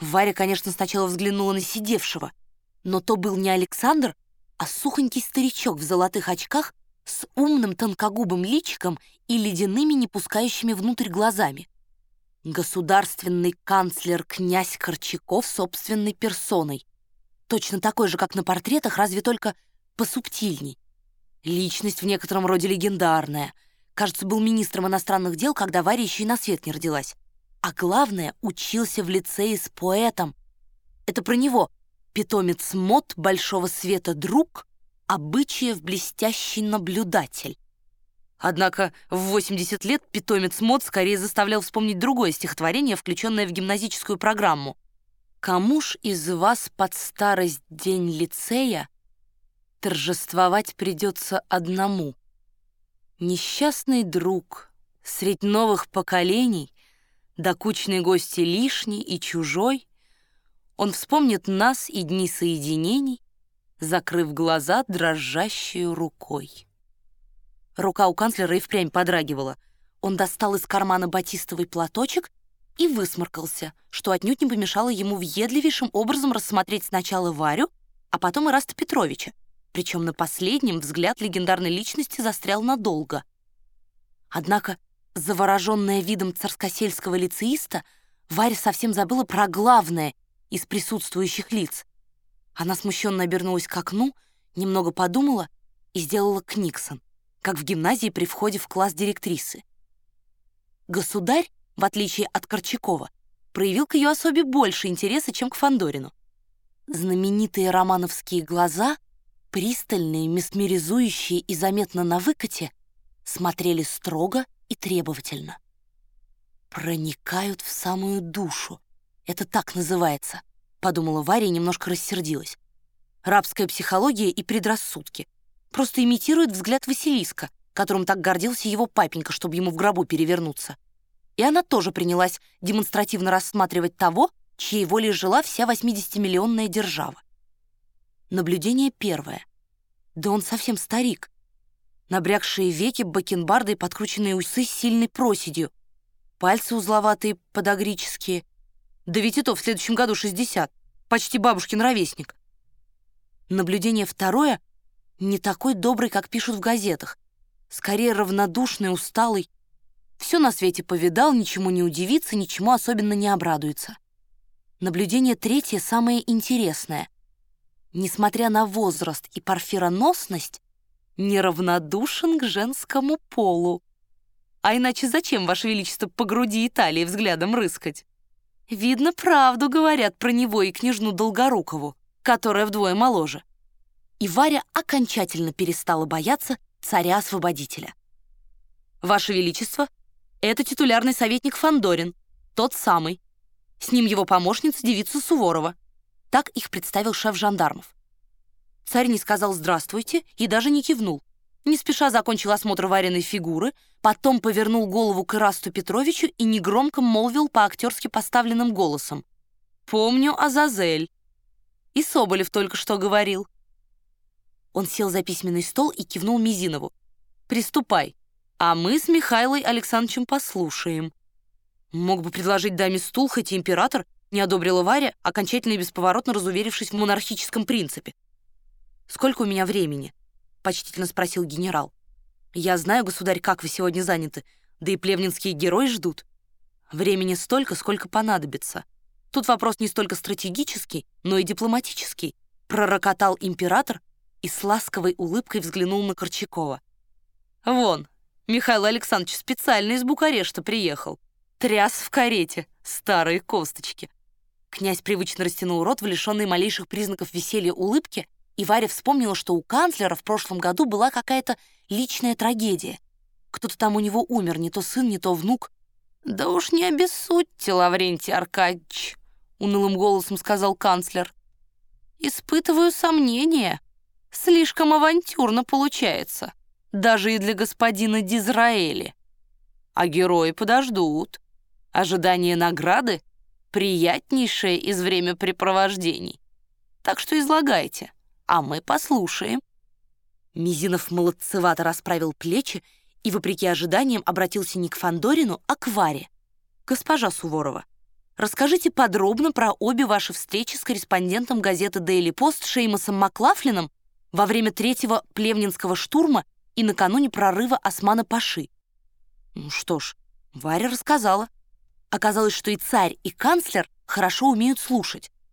Варя, конечно, сначала взглянула на сидевшего, но то был не Александр, а сухонький старичок в золотых очках с умным тонкогубым личиком и ледяными, не пускающими внутрь глазами. Государственный канцлер князь Корчаков собственной персоной. Точно такой же, как на портретах, разве только посубтильней. Личность в некотором роде легендарная. Кажется, был министром иностранных дел, когда Варя еще и на свет не родилась. А главное, учился в лицее с поэтом. Это про него. Питомец мод большого света друг, обычаев блестящий наблюдатель. Однако в 80 лет питомец мод скорее заставлял вспомнить другое стихотворение, включенное в гимназическую программу. «Кому ж из вас под старость день лицея торжествовать придется одному? Несчастный друг, средь новых поколений, докучный гости лишний и чужой, он вспомнит нас и дни соединений, закрыв глаза дрожащей рукой. Рука у канцлера и впрямь подрагивала. Он достал из кармана батистовый платочек и высморкался, что отнюдь не помешало ему въедливейшим образом рассмотреть сначала Варю, а потом и Раста Петровича. Причем на последнем взгляд легендарной личности застрял надолго. Однако, завороженная видом царскосельского лицеиста, Варя совсем забыла про главное из присутствующих лиц. Она смущенно обернулась к окну, немного подумала и сделала книксон как в гимназии при входе в класс директрисы. Государь, в отличие от Корчакова, проявил к ее особе больше интереса, чем к Фандорину. Знаменитые романовские глаза, пристальные, месмеризующие и заметно на выкате, смотрели строго и требовательно. «Проникают в самую душу. Это так называется», — подумала Варя и немножко рассердилась. «Рабская психология и предрассудки — просто имитирует взгляд Василиска, которым так гордился его папенька, чтобы ему в гробу перевернуться. И она тоже принялась демонстративно рассматривать того, чьей волей жила вся 80-миллионная держава. Наблюдение первое. Да он совсем старик. Набрякшие веки, бакенбарды и подкрученные усы с сильной проседью. Пальцы узловатые, подогрические. Да ведь и то в следующем году 60. Почти бабушкин ровесник. Наблюдение второе не такой добрый, как пишут в газетах. Скорее равнодушный, усталый. Все на свете повидал, ничему не удивится, ничему особенно не обрадуется. Наблюдение третье самое интересное. Несмотря на возраст и парфироносность, неравнодушен к женскому полу. А иначе зачем, Ваше Величество, по груди Италии взглядом рыскать? Видно, правду говорят про него и княжну Долгорукову, которая вдвое моложе и Варя окончательно перестала бояться царя-освободителя. «Ваше Величество, это титулярный советник Фандорин, тот самый. С ним его помощница, девица Суворова». Так их представил шеф жандармов. Царь не сказал «здравствуйте» и даже не кивнул. Не спеша закончил осмотр вареной фигуры, потом повернул голову к Ирасту Петровичу и негромко молвил по-актерски поставленным голосом. «Помню Азазель». И Соболев только что говорил. Он сел за письменный стол и кивнул Мизинову. «Приступай, а мы с Михайлой Александровичем послушаем». Мог бы предложить даме стул, хоть и император, не одобрила Варя, окончательно и бесповоротно разуверившись в монархическом принципе. «Сколько у меня времени?» — почтительно спросил генерал. «Я знаю, государь, как вы сегодня заняты, да и плевнинские герои ждут. Времени столько, сколько понадобится. Тут вопрос не столько стратегический, но и дипломатический», — пророкотал император, и с ласковой улыбкой взглянул на Корчакова. «Вон, Михаил Александрович специально из Букарешта приехал. Тряс в карете, старые косточки». Князь привычно растянул рот в лишенной малейших признаков веселья улыбки, и Варя вспомнила, что у канцлера в прошлом году была какая-то личная трагедия. Кто-то там у него умер, не то сын, не то внук. «Да уж не обессудьте, Лаврентий Аркадьевич», — унылым голосом сказал канцлер. «Испытываю сомнения». Слишком авантюрно получается, даже и для господина Дизраэли. А герои подождут. Ожидание награды — приятнейшее из времяпрепровождений. Так что излагайте, а мы послушаем. Мизинов молодцевато расправил плечи и, вопреки ожиданиям, обратился не к Фандорину, а к Варе. «Госпожа Суворова, Расскажите подробно про обе ваши встречи с корреспондентом газеты Daily Post Шеймосом Маклафлином во время третьего плевнинского штурма и накануне прорыва Османа Паши. Ну что ж, Варя рассказала. Оказалось, что и царь, и канцлер хорошо умеют слушать.